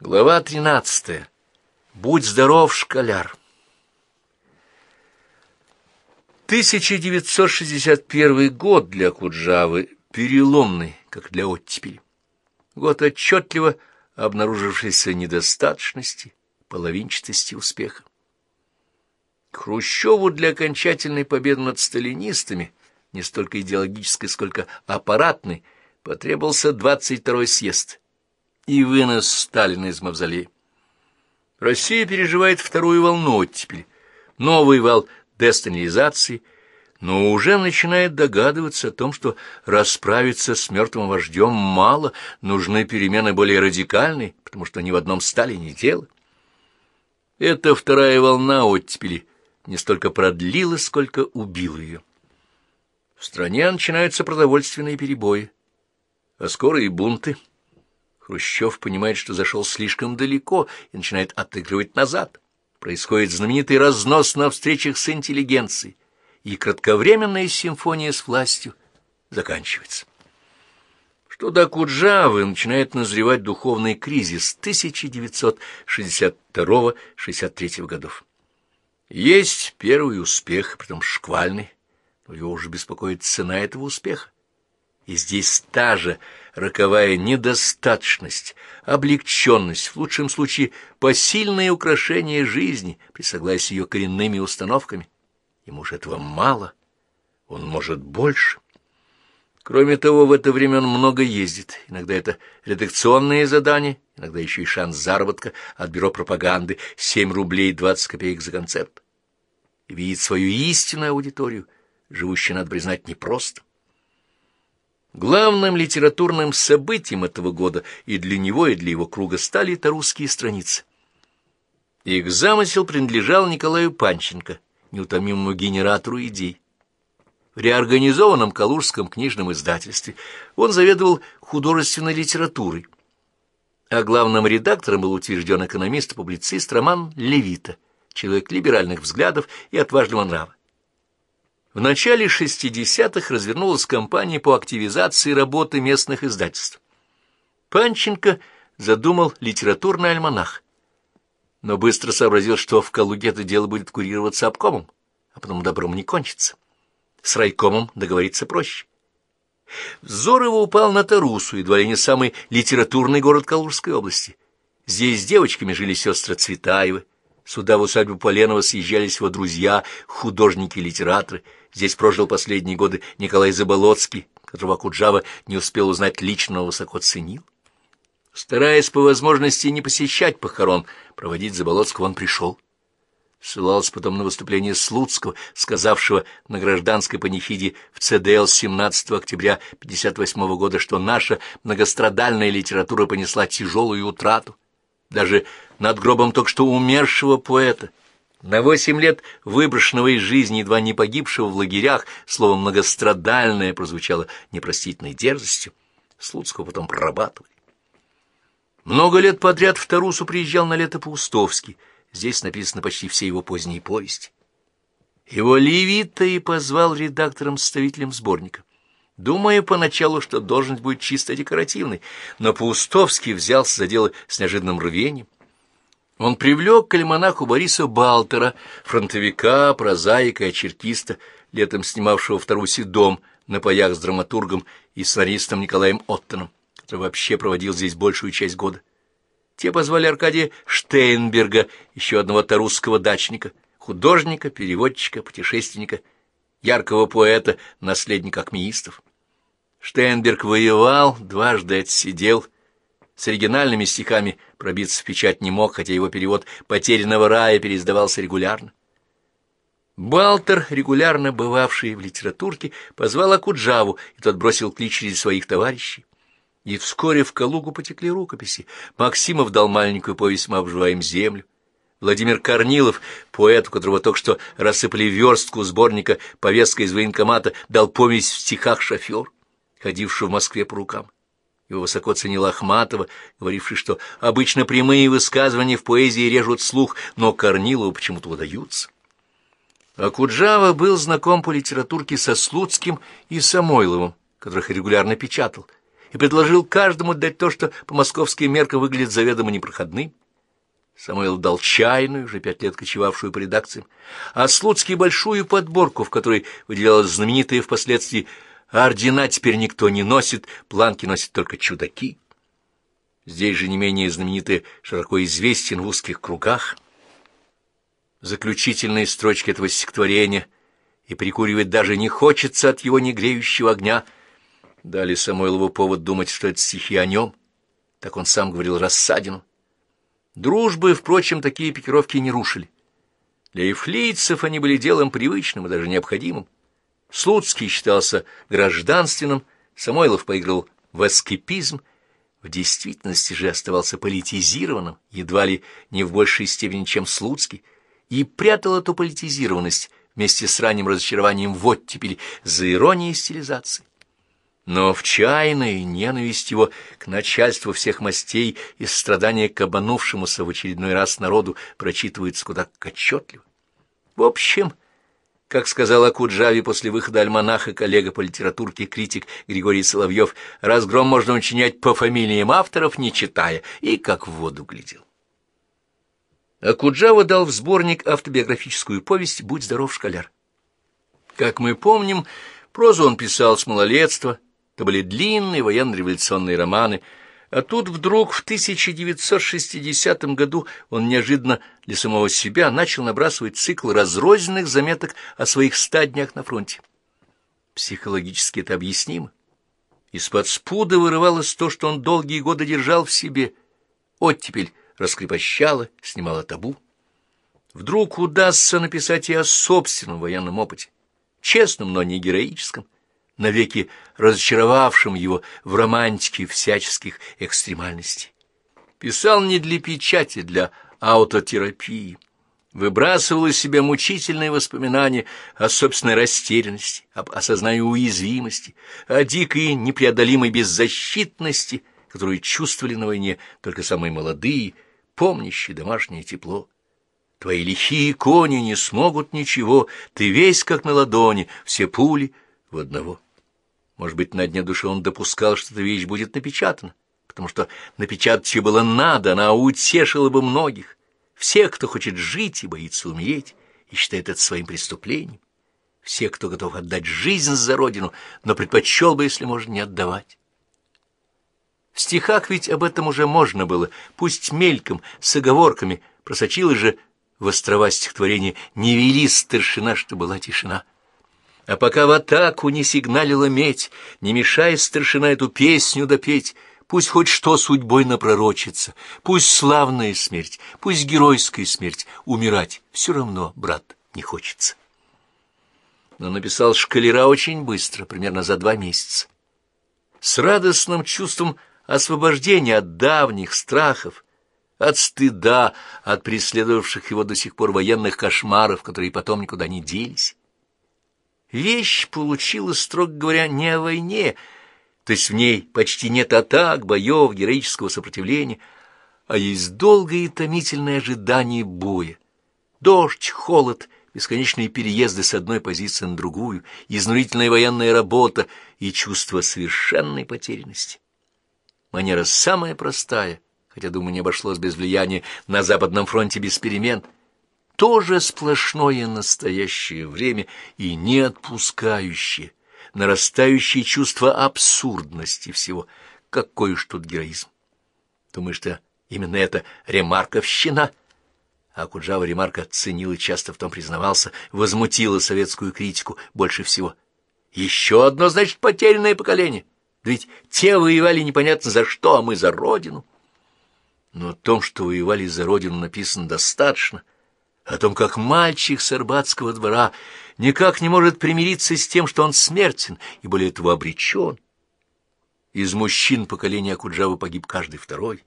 Глава тринадцатая. Будь здоров, школяр. 1961 год для Куджавы переломный, как для оттепели. Год отчетливо обнаружившейся недостаточности, половинчатости успеха. Хрущеву для окончательной победы над сталинистами, не столько идеологической, сколько аппаратной, потребовался 22-й съезд и вынос Сталина из мавзолея. Россия переживает вторую волну оттепели, новый вал десталинизации, но уже начинает догадываться о том, что расправиться с мертвым вождем мало, нужны перемены более радикальные, потому что ни в одном Сталине дело. Эта вторая волна оттепели не столько продлила, сколько убила ее. В стране начинаются продовольственные перебои, а скоро и бунты. Хрущев понимает, что зашел слишком далеко и начинает отыгрывать назад. Происходит знаменитый разнос на встречах с интеллигенцией, и кратковременная симфония с властью заканчивается. Что до Куджавы начинает назревать духовный кризис 1962-63 годов. Есть первый успех, притом шквальный, но его уже беспокоит цена этого успеха. И здесь та же роковая недостаточность, облегченность, в лучшем случае посильное украшение жизни при согласии ее коренными установками. Ему же этого мало, он может больше. Кроме того, в это время он много ездит. Иногда это редакционные задания, иногда еще и шанс заработка от бюро пропаганды, 7 рублей 20 копеек за концерт. И видит свою истинную аудиторию, живущую, надо признать, непросто. Главным литературным событием этого года и для него, и для его круга стали это русские страницы. Их замысел принадлежал Николаю Панченко, неутомимому генератору идей. В реорганизованном Калужском книжном издательстве он заведовал художественной литературой, а главным редактором был утвержден экономист-публицист Роман Левита, человек либеральных взглядов и отважного нрава. В начале 60-х развернулась кампания по активизации работы местных издательств. Панченко задумал литературный альманах, но быстро сообразил, что в Калуге это дело будет курироваться обкомом, а потом добром не кончится. С райкомом договориться проще. Взор его упал на Тарусу, едва ли не самый литературный город Калужской области. Здесь с девочками жили сестры Цветаевы, Сюда в усадьбу Поленова съезжались его друзья, художники и литераторы. Здесь прожил последние годы Николай Заболоцкий, которого Куджава не успел узнать лично, но высоко ценил. Стараясь по возможности не посещать похорон, проводить Заболоцкого он пришел. Ссылался потом на выступление Слуцкого, сказавшего на гражданской панихиде в ЦДЛ 17 октября 1958 года, что наша многострадальная литература понесла тяжелую утрату. Даже над гробом только что умершего поэта, на восемь лет выброшенного из жизни, едва не погибшего в лагерях, слово «многострадальное» прозвучало непростительной дерзостью, Слуцкого потом прорабатывали. Много лет подряд в Тарусу приезжал на лето Паустовский, здесь написаны почти все его поздние повести. Его Левита и позвал редактором-составителем сборника. Думая поначалу, что должность будет чисто декоративной, но Паустовский взялся за дело с неожиданным рвением. Он привлек к альманаху Бориса Балтера, фронтовика, прозаика и очеркиста, летом снимавшего в Тарусе дом на паях с драматургом и сценаристом Николаем Оттоном, который вообще проводил здесь большую часть года. Те позвали Аркадия Штейнберга, еще одного тарусского дачника, художника, переводчика, путешественника, яркого поэта, наследника акмеистов. Штейнберг воевал, дважды отсидел, с оригинальными стихами пробиться в печать не мог, хотя его перевод «Потерянного рая» переиздавался регулярно. Балтер, регулярно бывавший в литературке, позвал Акуджаву, и тот бросил клич через своих товарищей. И вскоре в Калугу потекли рукописи. Максимов дал маленькую повесть «Мы обживаем землю». Владимир Корнилов, поэт, у которого только что рассыпали верстку сборника «Повестка из военкомата», дал повесть в стихах «Шофер», ходивший в Москве по рукам. Его высоко ценил Ахматова, говоривший, что обычно прямые высказывания в поэзии режут слух, но Корнилову почему-то удаются. А Куджава был знаком по литературке со Слуцким и Самойловым, которых регулярно печатал, и предложил каждому дать то, что по московским меркам выглядит заведомо непроходным. Самойл дал чайную, уже пять лет кочевавшую по редакциям, а Слуцкий большую подборку, в которой выделялась знаменитая впоследствии ордена теперь никто не носит, планки носят только чудаки. Здесь же не менее знаменитый широко известен в узких кругах. Заключительные строчки этого стихотворения и прикуривать даже не хочется от его негреющего огня. Дали Самойлову повод думать, что это стихи о нем. Так он сам говорил Рассадину. Дружбы, впрочем, такие пикировки не рушили. Для эфлийцев они были делом привычным и даже необходимым. Слуцкий считался гражданственным, Самойлов поиграл в эскепизм, в действительности же оставался политизированным, едва ли не в большей степени, чем Слуцкий, и прятал эту политизированность вместе с ранним разочарованием в оттепели за иронией стилизации. Но в чайной ненависть его к начальству всех мастей и страдания к обманувшемуся в очередной раз народу прочитывается куда отчетливо. В общем, как сказал Акуджави после выхода альманаха коллега по литературке критик Григорий Соловьев, разгром можно учинять по фамилиям авторов, не читая, и как в воду глядел. Акуджава дал в сборник автобиографическую повесть «Будь здоров, школяр». Как мы помним, прозу он писал с малолетства, это были длинные военно-революционные романы, а тут вдруг в 1960 году он неожиданно для самого себя начал набрасывать цикл разрозненных заметок о своих ста днях на фронте. Психологически это объяснимо. Из-под спуда вырывалось то, что он долгие годы держал в себе. Оттепель раскрепощала, снимала табу. Вдруг удастся написать и о собственном военном опыте, честном, но не героическом, навеки разочаровавшим его в романтике всяческих экстремальностей. Писал не для печати, для аутотерапии. Выбрасывал из себя мучительные воспоминания о собственной растерянности, об осознании уязвимости, о дикой непреодолимой беззащитности, которую чувствовали на войне только самые молодые, помнящие домашнее тепло. Твои лихие кони не смогут ничего, ты весь как на ладони, все пули в одного. Может быть, на дне души он допускал, что эта вещь будет напечатана, потому что напечатать ее было надо, она утешила бы многих, всех, кто хочет жить и боится умереть, и считает это своим преступлением, всех, кто готов отдать жизнь за родину, но предпочел бы, если можно, не отдавать. В стихах ведь об этом уже можно было, пусть мельком, с оговорками, просочилось же в острова стихотворения «Не вели старшина, что была тишина». А пока в атаку не сигналила медь, не мешая старшина эту песню допеть, пусть хоть что судьбой напророчится, пусть славная смерть, пусть геройская смерть, умирать все равно, брат, не хочется. Но написал шкалера очень быстро, примерно за два месяца. С радостным чувством освобождения от давних страхов, от стыда, от преследовавших его до сих пор военных кошмаров, которые потом никуда не делись. Вещь получилась, строго говоря, не о войне, то есть в ней почти нет атак, боев, героического сопротивления, а есть долгое и томительное ожидание боя. Дождь, холод, бесконечные переезды с одной позиции на другую, изнурительная военная работа и чувство совершенной потерянности. Манера самая простая, хотя, думаю, не обошлось без влияния на Западном фронте без перемен — тоже сплошное настоящее время и не отпускающее, нарастающее чувство абсурдности всего. Какой уж тут героизм! Думаешь, что именно это ремарковщина? А Куджава ремарка ценил и часто в том признавался, возмутила советскую критику больше всего. Еще одно, значит, потерянное поколение. ведь те воевали непонятно за что, а мы за родину. Но о том, что воевали за родину, написано достаточно — о том, как мальчик с Арбатского двора никак не может примириться с тем, что он смертен и более того обречен. Из мужчин поколения Акуджавы погиб каждый второй.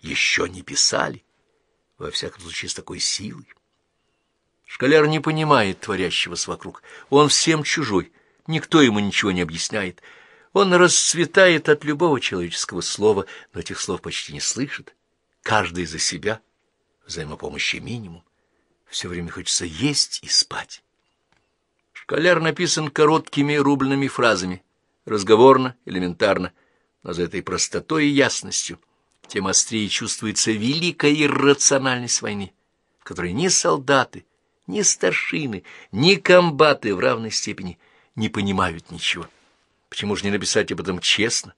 Еще не писали, во всяком случае с такой силой. Школяр не понимает творящегося вокруг. Он всем чужой, никто ему ничего не объясняет. Он расцветает от любого человеческого слова, но этих слов почти не слышит. Каждый за себя, взаимопомощи минимум. Все время хочется есть и спать. Школяр написан короткими рубленными фразами, разговорно, элементарно, но за этой простотой и ясностью тем острее чувствуется великая иррациональность войны, которой ни солдаты, ни старшины, ни комбаты в равной степени не понимают ничего. Почему же не написать об этом честно?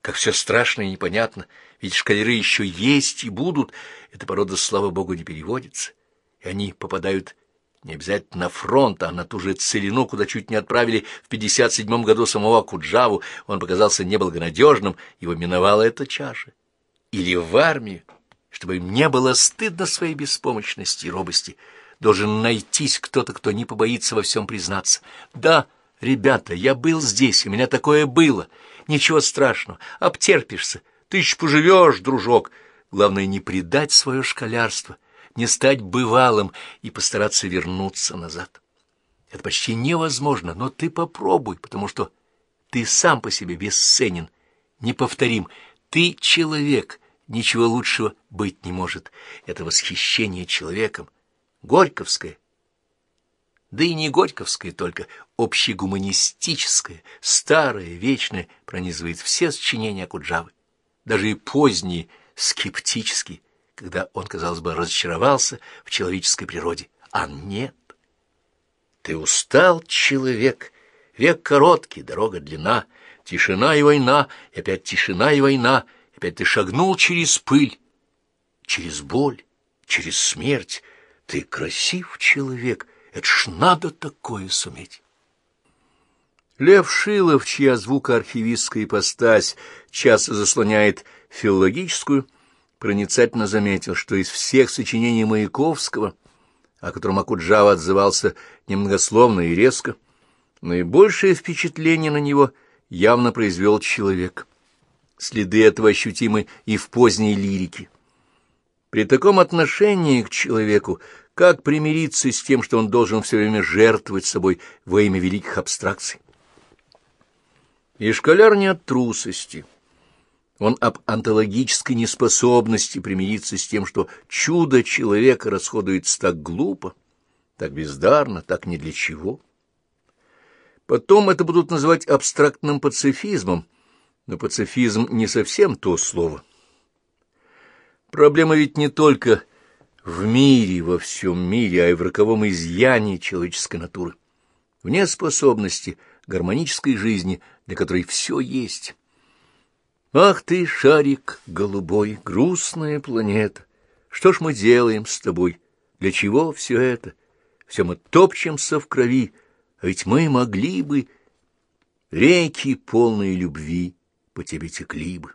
Как все страшно и непонятно, ведь шкалеры еще есть и будут, эта порода, слава богу, не переводится, и они попадают не обязательно на фронт, а на ту же целину, куда чуть не отправили в 57-м году самого Куджаву, он показался неблагонадежным, его миновала эта чаша. Или в армию, чтобы им не было стыдно своей беспомощности и робости, должен найтись кто-то, кто не побоится во всем признаться. Да, ребята, я был здесь, у меня такое было, ничего страшного, обтерпишься, ты еще поживешь, дружок. Главное, не предать свое школярство, не стать бывалым и постараться вернуться назад. Это почти невозможно, но ты попробуй, потому что ты сам по себе бесценен, неповторим. Ты человек, ничего лучшего быть не может. Это восхищение человеком, горьковское. Да и не горьковское только, общегуманистическое, старое, вечное, пронизывает все сочинения Куджавы, даже и поздние, скептические, когда он, казалось бы, разочаровался в человеческой природе. А нет. Ты устал, человек, век короткий, дорога длина, тишина и война, и опять тишина и война, и опять ты шагнул через пыль, через боль, через смерть. Ты красив, человек, это ж надо такое суметь. Лев Шилов, чья звукоархивистская ипостась часто заслоняет филологическую, проницательно заметил, что из всех сочинений Маяковского, о котором Акуджава отзывался немногословно и резко, наибольшее впечатление на него явно произвел человек. Следы этого ощутимы и в поздней лирике. При таком отношении к человеку, как примириться с тем, что он должен все время жертвовать собой во имя великих абстракций? И школяр не от трусости, он об онтологической неспособности примириться с тем, что чудо человека расходуется так глупо, так бездарно, так ни для чего. Потом это будут называть абстрактным пацифизмом, но пацифизм не совсем то слово. Проблема ведь не только в мире, во всем мире, а и в роковом изъянии человеческой натуры, в неспособности гармонической жизни, для которой все есть. Ах ты, шарик голубой, грустная планета! Что ж мы делаем с тобой? Для чего все это? Все мы топчемся в крови, а ведь мы могли бы... Реки, полные любви, по тебе текли бы.